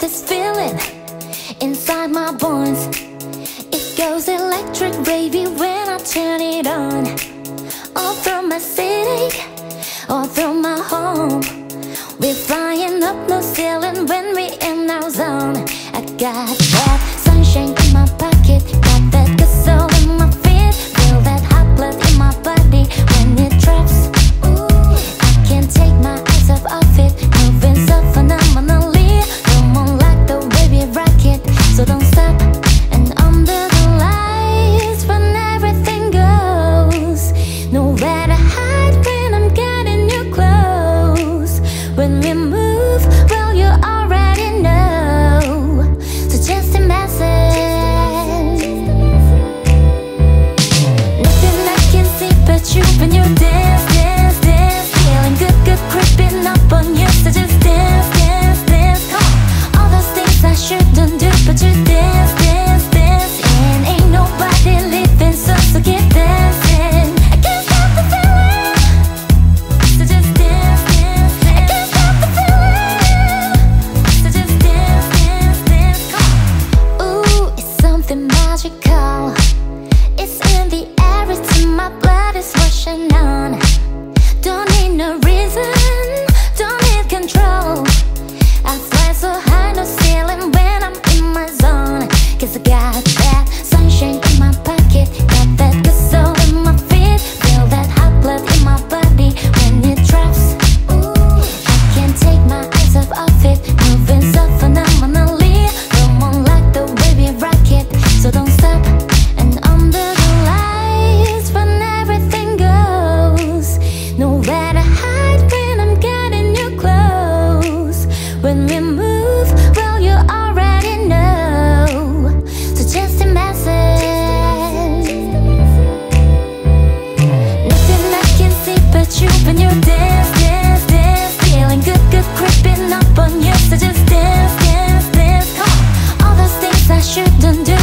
this feeling inside my bones. It goes electric, baby, when I turn it on. All through my city, all through my home. We're flying up no ceiling when we in our zone. I got that. magical. It's in the air, it's in my blood, it's rushing on. Don't need no reason, don't need control. I fly so high, no ceiling when I'm in my zone. Cause I got that I shouldn't do